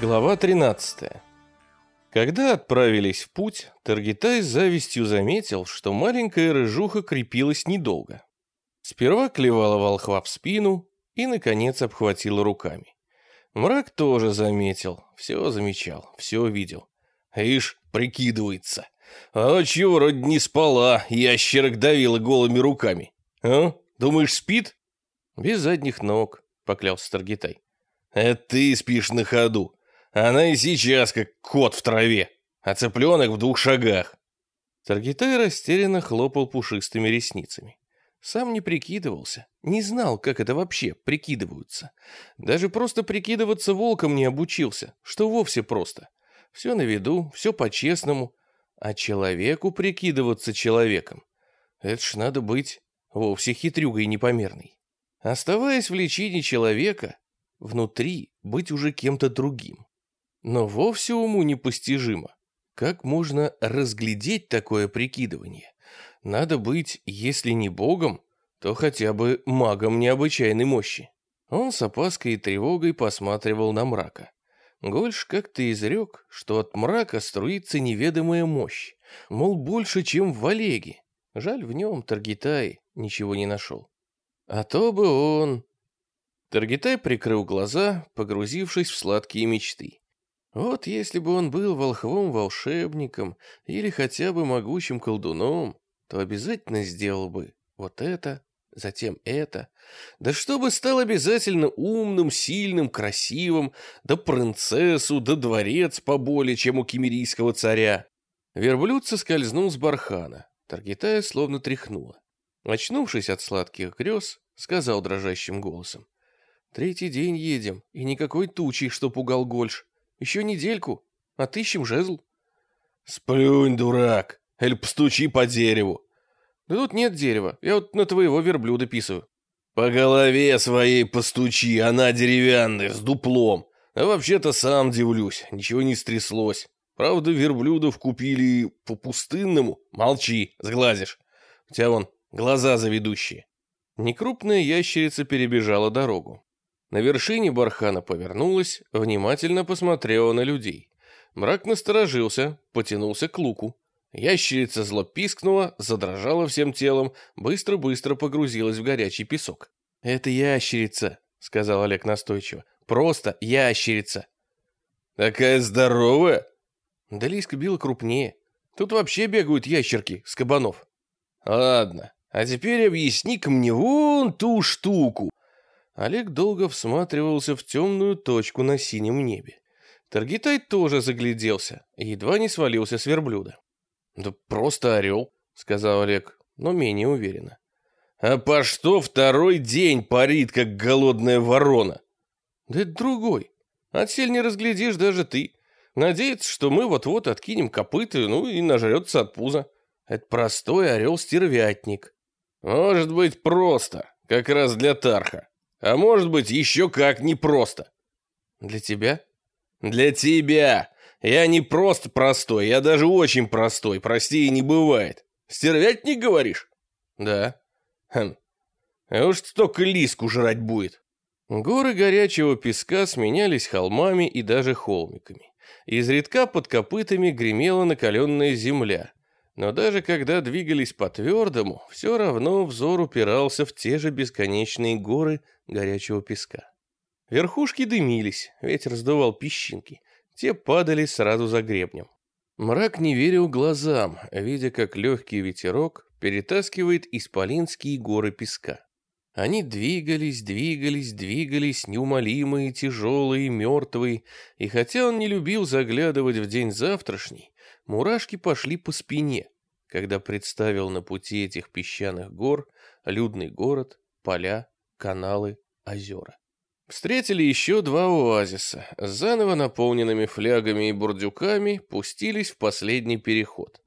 Глава 13. Когда отправились в путь, Таргитай с завистью заметил, что маленькая рыжуха крепилась недолго. Сперва клевала волхва в спину и, наконец, обхватила руками. Мрак тоже заметил, все замечал, все видел. Ишь, прикидывается. А ночью вроде не спала, ящерок давила голыми руками. А? Думаешь, спит? Без задних ног, поклялся Таргитай. Это ты спишь на ходу. Она и сейчас как кот в траве, а цыпленок в двух шагах. Таргитай растерянно хлопал пушистыми ресницами. Сам не прикидывался, не знал, как это вообще прикидываются. Даже просто прикидываться волком не обучился, что вовсе просто. Все на виду, все по-честному. А человеку прикидываться человеком. Это ж надо быть вовсе хитрюгой непомерной. Оставаясь в лечении человека, внутри быть уже кем-то другим. Но вовсе уму непостижимо. Как можно разглядеть такое прикидывание? Надо быть, если не богом, то хотя бы магом необычайной мощи. Он с опаской и тревогой посматривал на мрака. Гольш как-то изрек, что от мрака струится неведомая мощь, мол, больше, чем в Олеге. Жаль, в нем Таргитай ничего не нашел. А то бы он... Таргитай прикрыл глаза, погрузившись в сладкие мечты. Вот если бы он был волхвом волшебником или хотя бы могучим колдуном, то обязательно сделал бы вот это, затем это. Да чтобы стал обязательно умным, сильным, красивым, да принцессу, да дворец поболее, чем у кемерийского царя. Верблюд соскользнул с бархана. Таргитая словно тряхнула. Очнувшись от сладких грез, сказал дрожащим голосом. «Третий день едем, и никакой тучи, что пугал Гольш. Еще недельку. Отыщем жезл. Сплюнь, дурак. Или постучи по дереву. Да тут нет дерева. Я вот на твоего верблюда писаю. По голове своей постучи, она деревянная, с дуплом. А вообще-то сам дивлюсь, ничего не стряслось. Правда, верблюдов купили по пустынному. Молчи, сглазишь. У тебя вон глаза заведущие. Некрупная ящерица перебежала дорогу. На вершине бархана повернулась, внимательно посмотрела на людей. Мрак насторожился, потянулся к луку. Ящерица зло пискнула, задрожала всем телом, быстро-быстро погрузилась в горячий песок. «Это ящерица», — сказал Олег настойчиво. «Просто ящерица». «Такая здоровая?» Да лиска била крупнее. Тут вообще бегают ящерки с кабанов. «Ладно, а теперь объясни-ка мне вон ту штуку. Олег долго всматривался в темную точку на синем небе. Таргитай тоже загляделся и едва не свалился с верблюда. «Да просто орел», — сказал Олег, но менее уверенно. «А по что второй день парит, как голодная ворона?» «Да это другой. Отсель не разглядишь даже ты. Надеется, что мы вот-вот откинем копыты, ну и нажрется от пуза. Это простой орел-стервятник». «Может быть, просто, как раз для Тарха. А может быть, еще как непросто. Для тебя? Для тебя. Я не просто простой, я даже очень простой. Простее не бывает. Стервятник, говоришь? Да. Хм. А уж столько лиску жрать будет. Горы горячего песка сменялись холмами и даже холмиками. Изредка под копытами гремела накаленная земля. Но даже когда двигались по твердому, все равно взор упирался в те же бесконечные горы горячего песка. Верхушки дымились, ветер сдувал песчинки, те падали сразу за гребнем. Мрак не верил глазам, видя, как легкий ветерок перетаскивает исполинские горы песка. Они двигались, двигались, двигались, неумолимые, тяжелые, мертвые, и хотя он не любил заглядывать в день завтрашний, мурашки пошли по спине, когда представил на пути этих песчаных гор людный город, поля, каналы, озера. Встретили еще два оазиса, заново наполненными флягами и бурдюками, пустились в последний переход.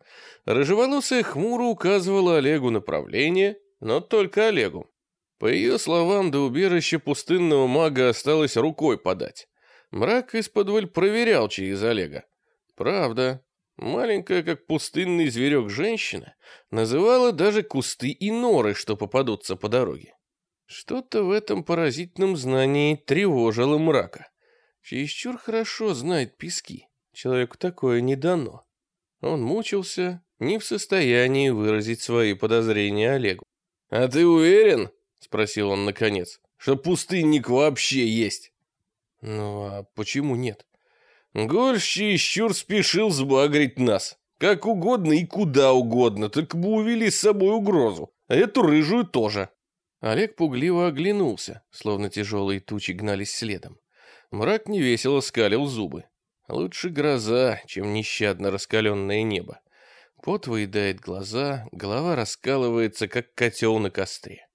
Рыжеволосая хмуро указывала Олегу направление, но только Олегу. По ее словам, до убежища пустынного мага осталось рукой подать. Мрак из-под проверял через Олега. Правда, маленькая, как пустынный зверек женщина, называла даже кусты и норы, что попадутся по дороге. Что-то в этом поразительном знании тревожило мрака. чересчур хорошо знает пески. Человеку такое не дано. Он мучился, не в состоянии выразить свои подозрения Олегу. «А ты уверен?» — спросил он наконец, — «что пустынник вообще есть?» «Ну а почему нет?» «Гольш чересчур спешил сбагрить нас. Как угодно и куда угодно, только бы увели с собой угрозу. А эту рыжую тоже». Олег пугливо оглянулся, словно тяжелые тучи гнались следом. Мрак невесело скалил зубы. Лучше гроза, чем нещадно раскаленное небо. Пот выедает глаза, голова раскалывается, как котел на костре.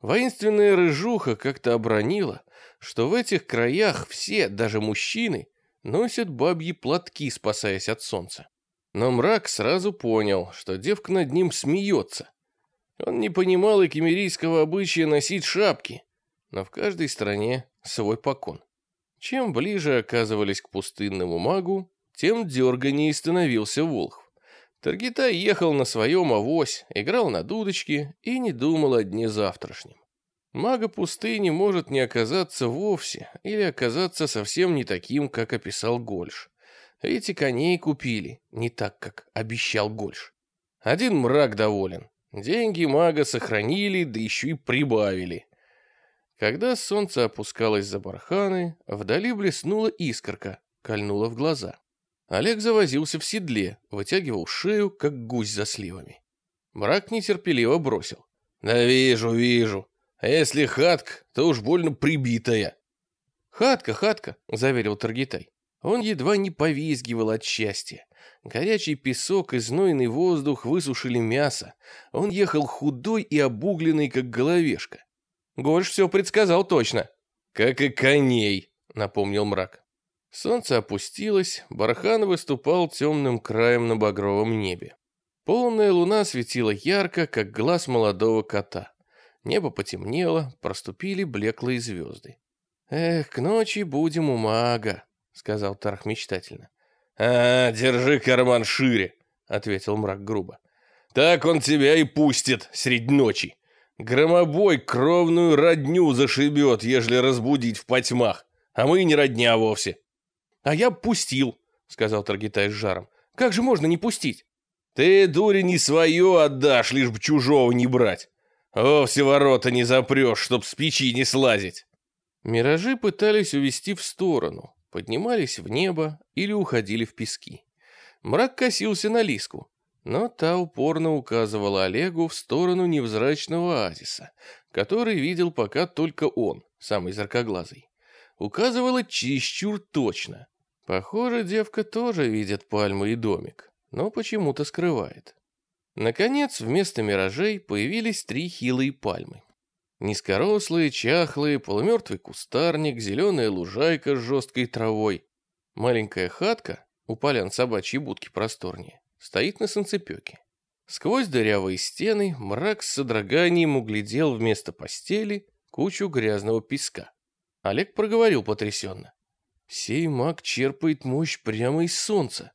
Воинственная рыжуха как-то обронила, что в этих краях все, даже мужчины, носят бабьи платки, спасаясь от солнца. Но мрак сразу понял, что девка над ним смеется. Он не понимал и кемерийского обычая носить шапки, но в каждой стране свой покон. Чем ближе оказывались к пустынному магу, тем дерганнее становился Волхв. Таргитай ехал на своем авось, играл на дудочке и не думал о дне завтрашнем. Мага пустыни может не оказаться вовсе или оказаться совсем не таким, как описал Гольш. Эти коней купили, не так, как обещал Гольш. Один мрак доволен. Деньги мага сохранили, да еще и прибавили. Когда солнце опускалось за барханы, вдали блеснула искорка, кольнула в глаза. Олег завозился в седле, вытягивал шею, как гусь за сливами. Мрак нетерпеливо бросил. «Да вижу, вижу. А если хатка, то уж больно прибитая». «Хатка, хатка», — заверил Таргитай. Он едва не повизгивал от счастья. Горячий песок и знойный воздух высушили мясо. Он ехал худой и обугленный, как головешка. Гольш все предсказал точно. Как и коней, напомнил мрак. Солнце опустилось, бархан выступал темным краем на багровом небе. Полная луна светила ярко, как глаз молодого кота. Небо потемнело, проступили блеклые звезды. «Эх, к ночи будем у мага», — сказал Тарх мечтательно. «А, держи карман шире», — ответил мрак грубо. «Так он тебя и пустит средь ночи. Громобой кровную родню зашибет, ежели разбудить в потьмах, а мы не родня вовсе. А я пустил, сказал Таргитай с жаром. Как же можно не пустить? Ты, дури, не свое отдашь, лишь бы чужого не брать. Вовсе ворота не запрешь, чтоб с печи не слазить. Миражи пытались увести в сторону, поднимались в небо или уходили в пески. Мрак косился на Лиску. Но та упорно указывала Олегу в сторону невзрачного оазиса, который видел пока только он, самый заркоглазый. Указывала чересчур точно. Похоже, девка тоже видит пальмы и домик, но почему-то скрывает. Наконец, вместо миражей появились три хилые пальмы. Низкорослые, чахлые, полумертвый кустарник, зеленая лужайка с жесткой травой. Маленькая хатка, у полян собачьей будки просторнее, стоит на санцепёке. Сквозь дырявые стены мрак с содроганием углядел вместо постели кучу грязного песка. Олег проговорил потрясенно. «Сей маг черпает мощь прямо из солнца».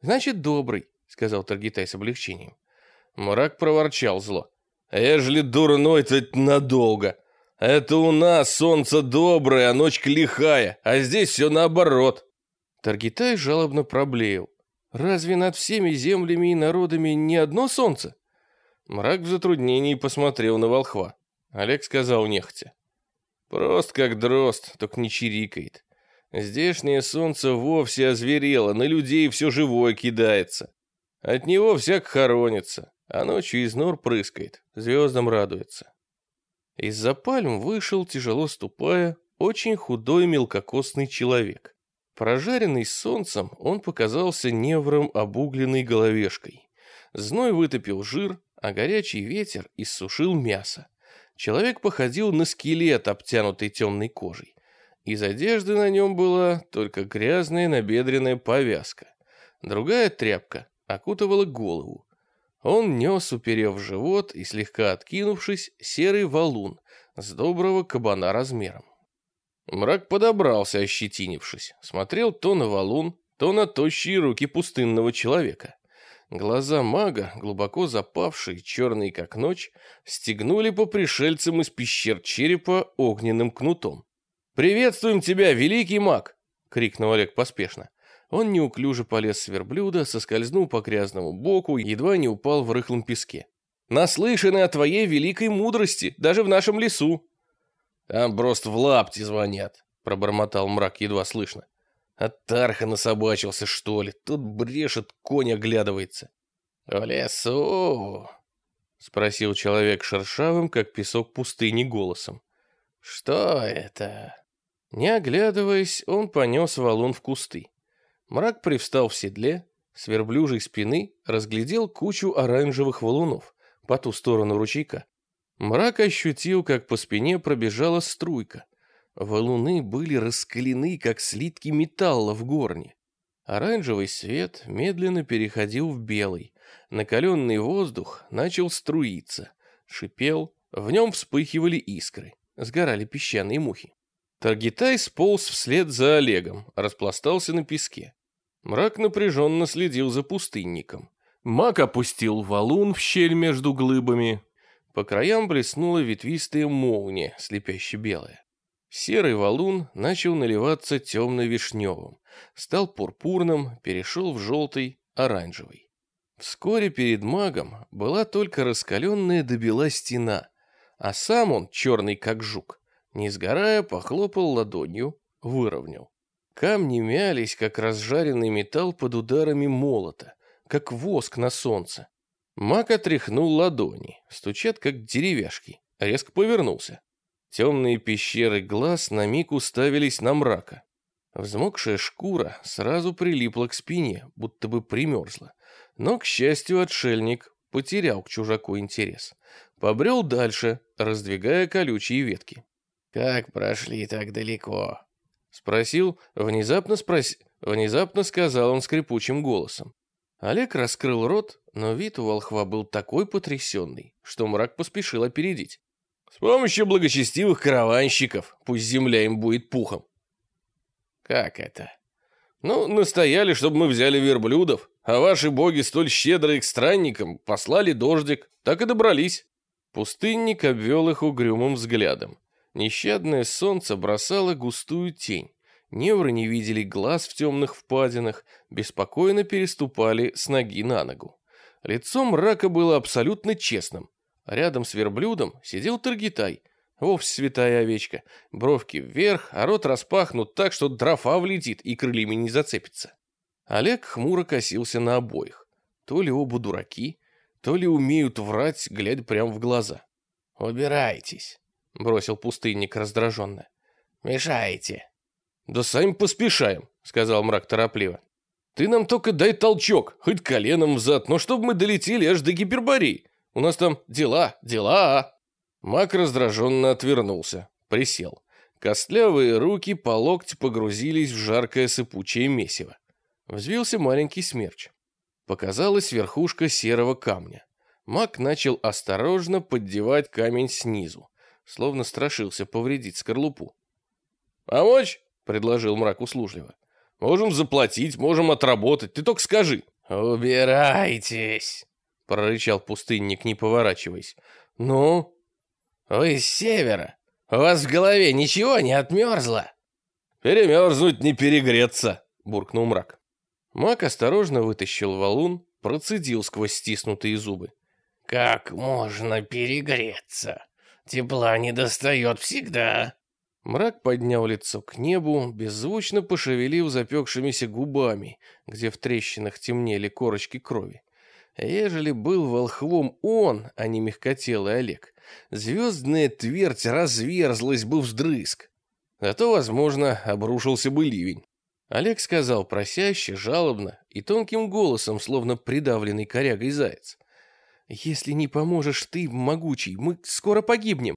«Значит, добрый», — сказал Таргитай с облегчением. Мрак проворчал зло. «Ежели дурной, то надолго. Это у нас солнце доброе, а ночь лихая, а здесь все наоборот». Таргитай жалобно проблеял. Разве над всеми землями и народами не одно солнце? Мрак в затруднении посмотрел на волхва. Олег сказал нехотя. Просто как дрозд, только не чирикает. Здешнее солнце вовсе озверело, на людей все живое кидается. От него всяк хоронится, а ночью из нор прыскает, звездам радуется. Из-за пальм вышел, тяжело ступая, очень худой мелкокостный человек. Прожаренный солнцем, он показался невром обугленной головешкой. Зной вытопил жир, а горячий ветер иссушил мясо. Человек походил на скелет, обтянутый темной кожей. Из одежды на нем была только грязная набедренная повязка. Другая тряпка окутывала голову. Он нес, уперев живот и слегка откинувшись, серый валун с доброго кабана размером. Мрак подобрался, ощетинившись, смотрел то на валун, то на тощие руки пустынного человека. Глаза мага, глубоко запавшие, черные как ночь, стегнули по пришельцам из пещер черепа огненным кнутом. «Приветствуем тебя, великий маг!» крикнул Олег поспешно. Он неуклюже полез с верблюда, соскользнул по грязному боку, едва не упал в рыхлом песке. «Наслышаны о твоей великой мудрости, даже в нашем лесу!» «Там просто в лапти звонят», — пробормотал мрак едва слышно. «От Тарха насобачился, что ли? Тут брешет, конь оглядывается». «В лесу?» — спросил человек шершавым, как песок пустыни, голосом. «Что это?» Не оглядываясь, он понес валун в кусты. Мрак привстал в седле, с верблюжей спины разглядел кучу оранжевых валунов по ту сторону ручейка. Мрак ощутил, как по спине пробежала струйка. Валуны были раскалены, как слитки металла в горне. Оранжевый свет медленно переходил в белый. Накаленный воздух начал струиться, шипел, в нем вспыхивали искры, сгорали песчаные мухи. Таргитай сполз вслед за Олегом, распластался на песке. Мрак напряженно следил за пустынником. Маг опустил валун в щель между глыбами. По краям блеснула ветвистая молния, слепяще белая. Серый валун начал наливаться темно-вишневым, стал пурпурным, перешел в желтый, оранжевый. Вскоре перед магом была только раскаленная до бела стена, а сам он, черный как жук, не сгорая, похлопал ладонью, выровнял. Камни мялись, как разжаренный металл под ударами молота, как воск на солнце. Мак отряхнул ладони, стучат, как деревяшки, резко повернулся. Темные пещеры глаз на миг уставились на мрака. Взмокшая шкура сразу прилипла к спине, будто бы примерзла. Но, к счастью, отшельник потерял к чужаку интерес. Побрел дальше, раздвигая колючие ветки. «Как прошли так далеко?» Спросил, внезапно спрос... внезапно сказал он скрипучим голосом. Олег раскрыл рот, но вид у волхва был такой потрясенный, что мрак поспешил опередить. «С помощью благочестивых караванщиков, пусть земля им будет пухом». «Как это?» «Ну, настояли, чтобы мы взяли верблюдов, а ваши боги столь щедрые к странникам послали дождик, так и добрались». Пустынник обвел их угрюмым взглядом. Нещадное солнце бросало густую тень. Невры не видели глаз в темных впадинах, беспокойно переступали с ноги на ногу. Лицо мрака было абсолютно честным. Рядом с верблюдом сидел Таргитай, вовсе святая овечка, бровки вверх, а рот распахнут так, что дрофа влетит и крыльями не зацепится. Олег хмуро косился на обоих. То ли оба дураки, то ли умеют врать, глядя прямо в глаза. «Убирайтесь», — бросил пустынник раздраженно. «Мешаете». «Да сами поспешаем», — сказал мрак торопливо. «Ты нам только дай толчок, хоть коленом взад, но чтобы мы долетели аж до Гипербории. У нас там дела, дела». Мак раздраженно отвернулся, присел. Костлявые руки по локти погрузились в жаркое сыпучее месиво. Взвился маленький смерч. Показалась верхушка серого камня. Мак начал осторожно поддевать камень снизу словно страшился повредить скорлупу. «Помочь?» — предложил мрак услужливо. «Можем заплатить, можем отработать, ты только скажи». «Убирайтесь!» — прорычал пустынник, не поворачиваясь. «Ну?» «Вы с севера. У вас в голове ничего не отмерзло?» «Перемерзнуть не перегреться», — буркнул мрак. Мак осторожно вытащил валун, процедил сквозь стиснутые зубы. «Как можно перегреться?» Тепла не достает всегда». Мрак поднял лицо к небу, беззвучно пошевелив запекшимися губами, где в трещинах темнели корочки крови. Ежели был волхвом он, а не мягкотелый Олег, звездная твердь разверзлась бы вздрызг. Зато, возможно, обрушился бы ливень. Олег сказал просяще, жалобно и тонким голосом, словно придавленный корягой заяц. «Если не поможешь ты, могучий, мы скоро погибнем!»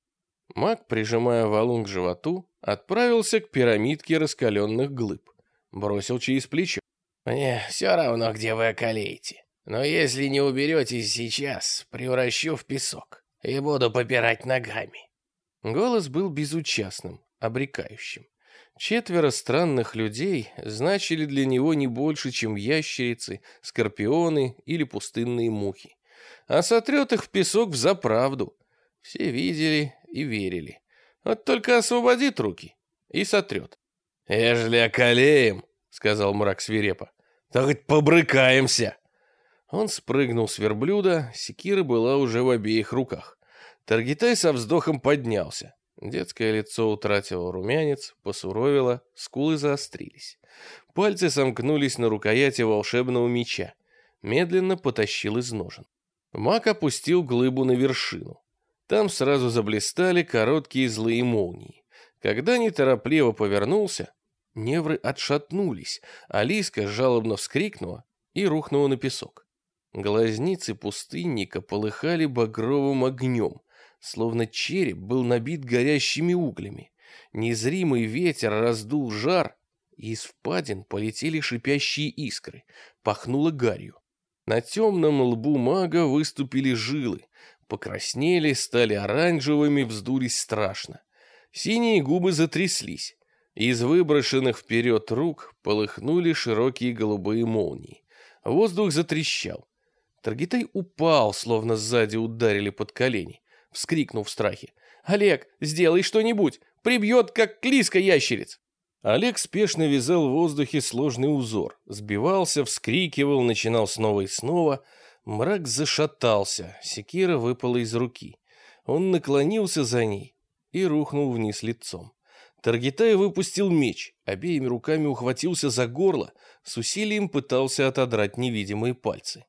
Маг, прижимая валун к животу, отправился к пирамидке раскаленных глыб. Бросил через плечо. «Мне все равно, где вы околеете. Но если не уберетесь сейчас, превращу в песок и буду попирать ногами». Голос был безучастным, обрекающим. Четверо странных людей значили для него не больше, чем ящерицы, скорпионы или пустынные мухи а сотрет их в песок в заправду. Все видели и верили. Вот только освободит руки и сотрет. «Ежели околеем», — сказал мрак свирепо, — «то хоть побрыкаемся». Он спрыгнул с верблюда, секира была уже в обеих руках. Таргитай со вздохом поднялся. Детское лицо утратило румянец, посуровило, скулы заострились. Пальцы сомкнулись на рукояти волшебного меча. Медленно потащил из ножен. Маг опустил глыбу на вершину. Там сразу заблистали короткие злые молнии. Когда неторопливо повернулся, невры отшатнулись, а Лиска жалобно вскрикнула и рухнула на песок. Глазницы пустынника полыхали багровым огнем, словно череп был набит горящими углями. Незримый ветер раздул жар, и из впадин полетели шипящие искры, пахнуло гарью. На темном лбу мага выступили жилы, покраснели, стали оранжевыми, вздулись страшно. Синие губы затряслись. Из выброшенных вперед рук полыхнули широкие голубые молнии. Воздух затрещал. Таргитай упал, словно сзади ударили под колени вскрикнул в страхе. «Олег, сделай что-нибудь! Прибьет, как клиска ящериц!» Олег спешно вязал в воздухе сложный узор, сбивался, вскрикивал, начинал снова и снова. Мрак зашатался, секира выпала из руки. Он наклонился за ней и рухнул вниз лицом. Таргитай выпустил меч, обеими руками ухватился за горло, с усилием пытался отодрать невидимые пальцы.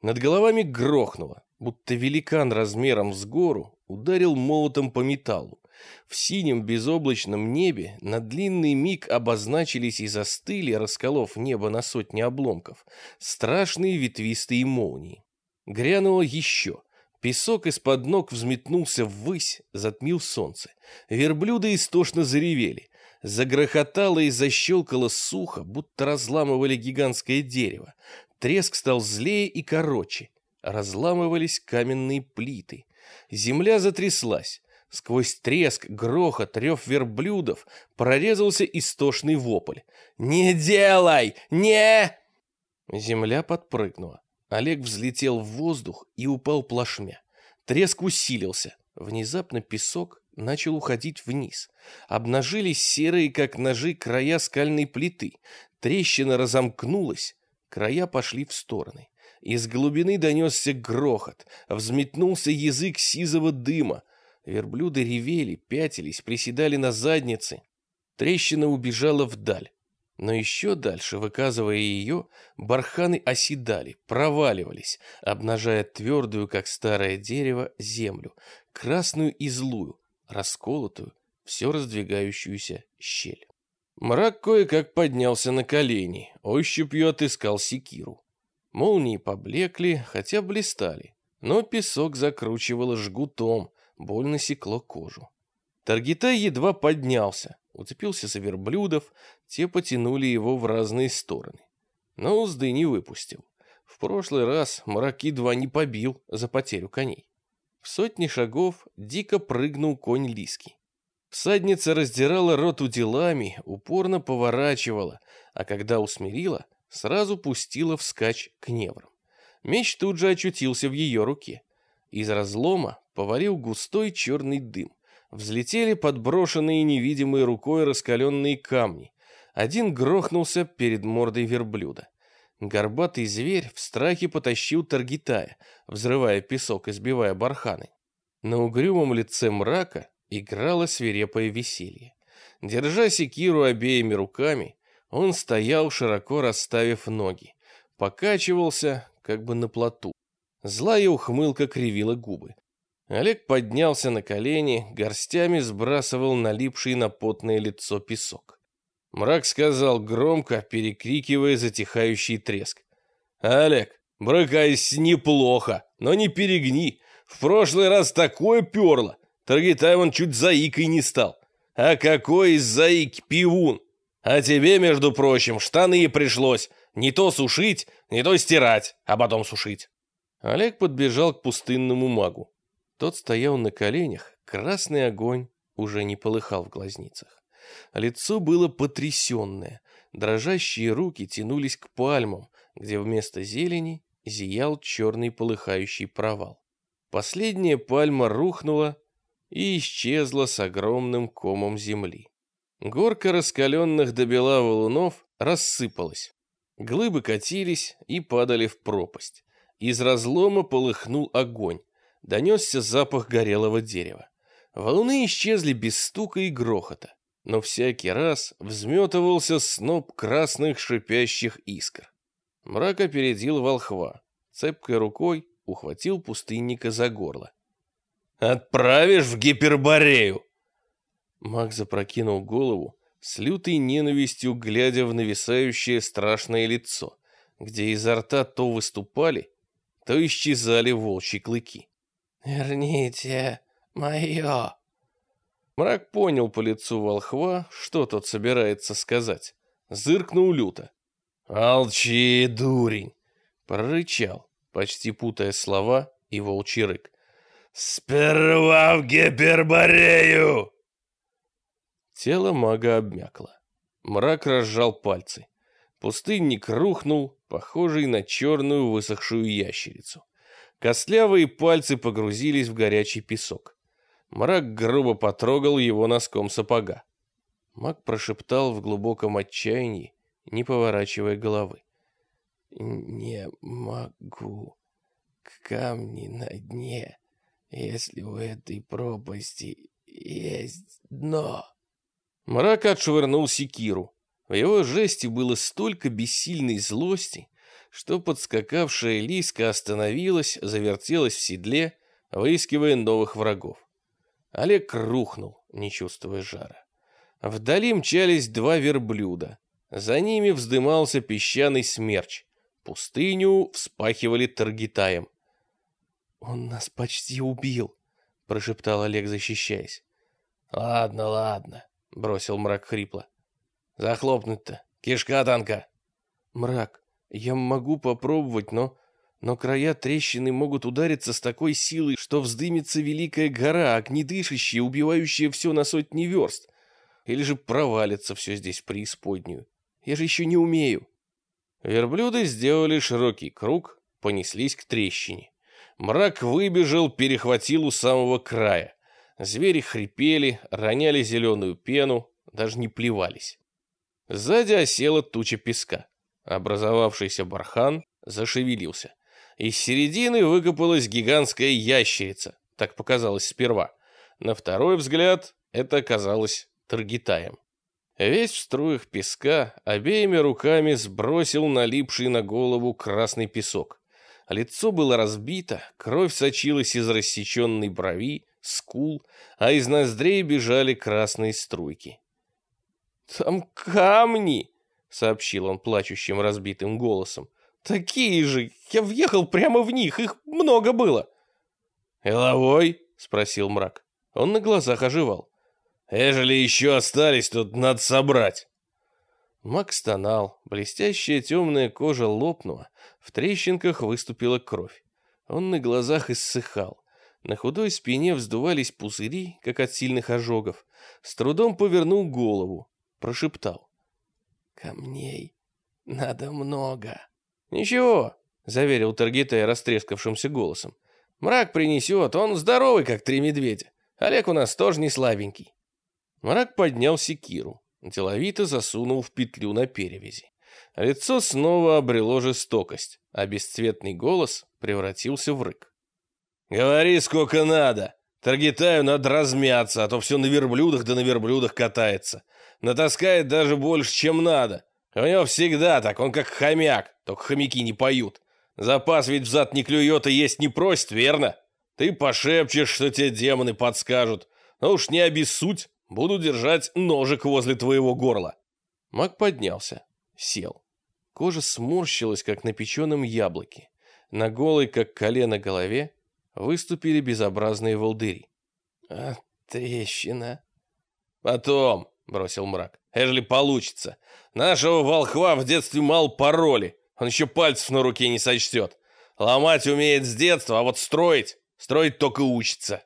Над головами грохнуло будто великан размером с гору ударил молотом по металлу. В синем безоблачном небе на длинный миг обозначились и застыли, расколов небо на сотни обломков, страшные ветвистые молнии. Грянуло еще. Песок из-под ног взметнулся ввысь, затмил солнце. Верблюды истошно заревели. Загрохотало и защелкало сухо, будто разламывали гигантское дерево. Треск стал злее и короче разламывались каменные плиты. Земля затряслась. Сквозь треск, грохот, рев верблюдов прорезался истошный вопль. «Не делай! Не!» Земля подпрыгнула. Олег взлетел в воздух и упал плашмя. Треск усилился. Внезапно песок начал уходить вниз. Обнажились серые, как ножи, края скальной плиты. Трещина разомкнулась, края пошли в стороны. Из глубины донесся грохот, взметнулся язык сизого дыма. Верблюды ревели, пятились, приседали на задницы. Трещина убежала вдаль. Но еще дальше, выказывая ее, барханы оседали, проваливались, обнажая твердую, как старое дерево, землю, красную и злую, расколотую, все раздвигающуюся щель. Мрак кое-как поднялся на колени, ощупью отыскал секиру. Молнии поблекли, хотя блистали, но песок закручивало жгутом, больно секло кожу. Таргитай едва поднялся, уцепился за верблюдов, те потянули его в разные стороны. Но узды не выпустил. В прошлый раз мрак едва не побил за потерю коней. В сотни шагов дико прыгнул конь Лиски. Всадница раздирала рот уделами, упорно поворачивала, а когда усмирила, сразу пустила вскачь к неврам. Меч тут же очутился в ее руке. Из разлома повалил густой черный дым. Взлетели подброшенные невидимой рукой раскаленные камни. Один грохнулся перед мордой верблюда. Горбатый зверь в страхе потащил Таргитая, взрывая песок и сбивая барханы. На угрюмом лице мрака играло свирепое веселье. Держа секиру обеими руками, он стоял, широко расставив ноги, покачивался, как бы на плоту. Злая ухмылка кривила губы. Олег поднялся на колени, горстями сбрасывал налипший на потное лицо песок. Мрак сказал громко, перекрикивая затихающий треск. «Олег, брыкайся неплохо, но не перегни. В прошлый раз такое перло. Таргитай он чуть заикой не стал. А какой из заик пивун? А тебе, между прочим, штаны пришлось не то сушить, не то стирать, а потом сушить. Олег подбежал к пустынному магу. Тот стоял на коленях, красный огонь уже не полыхал в глазницах. Лицо было потрясенное, дрожащие руки тянулись к пальмам, где вместо зелени зиял черный полыхающий провал. Последняя пальма рухнула и исчезла с огромным комом земли. Горка раскаленных до бела валунов рассыпалась. Глыбы катились и падали в пропасть. Из разлома полыхнул огонь. Донесся запах горелого дерева. Валуны исчезли без стука и грохота, но всякий раз взметывался сноп красных шипящих искр. Мрак опередил волхва. Цепкой рукой ухватил пустынника за горло. «Отправишь в гиперборею!» Маг запрокинул голову, с лютой ненавистью глядя в нависающее страшное лицо, где изо рта то выступали, то исчезали волчьи клыки. «Верните мое!» Мрак понял по лицу волхва, что тот собирается сказать. Зыркнул люто. «Молчи, дурень!» Прорычал, почти путая слова и волчий рык. «Сперва в гиперборею!» Тело мага обмякло. Мрак разжал пальцы. Пустынник рухнул, похожий на черную высохшую ящерицу. Костлявые пальцы погрузились в горячий песок. Мрак грубо потрогал его носком сапога. Маг прошептал в глубоком отчаянии, не поворачивая головы. «Не могу. Камни на дне, если у этой пропасти есть дно». Мрак отшвырнул секиру. В его жесте было столько бессильной злости, что подскакавшая Лиска остановилась, завертелась в седле, выискивая новых врагов. Олег рухнул, не чувствуя жара. Вдали мчались два верблюда. За ними вздымался песчаный смерч. Пустыню вспахивали таргетаем. «Он нас почти убил», — прошептал Олег, защищаясь. «Ладно, ладно», бросил мрак хрипло. Захлопнуть-то. Кишка танка. Мрак, я могу попробовать, но... Но края трещины могут удариться с такой силой, что вздымется великая гора, огнедышащая, убивающая все на сотни верст. Или же провалится все здесь в преисподнюю. Я же еще не умею. Верблюды сделали широкий круг, понеслись к трещине. Мрак выбежал, перехватил у самого края. Звери хрипели, роняли зеленую пену, даже не плевались. Сзади осела туча песка. Образовавшийся бархан зашевелился. Из середины выкопалась гигантская ящерица, так показалось сперва. На второй взгляд это оказалось таргетаем. Весь в струях песка обеими руками сбросил налипший на голову красный песок. Лицо было разбито, кровь сочилась из рассеченной брови, скул, а из ноздрей бежали красные струйки. «Там камни!» — сообщил он плачущим разбитым голосом. «Такие же! Я въехал прямо в них, их много было!» «Иловой?» — спросил мрак. Он на глазах оживал. «Ежели еще остались, тут надо собрать!» Мак стонал, блестящая темная кожа лопнула, в трещинках выступила кровь. Он на глазах иссыхал. На худой спине вздувались пузыри, как от сильных ожогов. С трудом повернул голову, прошептал. «Камней надо много». «Ничего», — заверил Таргитай растрескавшимся голосом. «Мрак принесет, он здоровый, как три медведя. Олег у нас тоже не слабенький». Мрак поднял секиру, деловито засунул в петлю на перевязи. Лицо снова обрело жестокость, а бесцветный голос превратился в рык. «Говори, сколько надо. Таргетаю надо размяться, а то все на верблюдах да на верблюдах катается. Натаскает даже больше, чем надо. У него всегда так, он как хомяк, только хомяки не поют. Запас ведь взад не клюет и есть не просит, верно? Ты пошепчешь, что тебе демоны подскажут. Но уж не обессудь, буду держать ножик возле твоего горла». Маг поднялся, сел. Кожа сморщилась, как на печеном яблоке. На голой, как колено, голове выступили безобразные волдыри. «А, трещина!» «Потом!» — бросил мрак. «Ежели получится. Нашего волхва в детстве мал пароли. Он еще пальцев на руке не сочтет. Ломать умеет с детства, а вот строить... Строить только учится».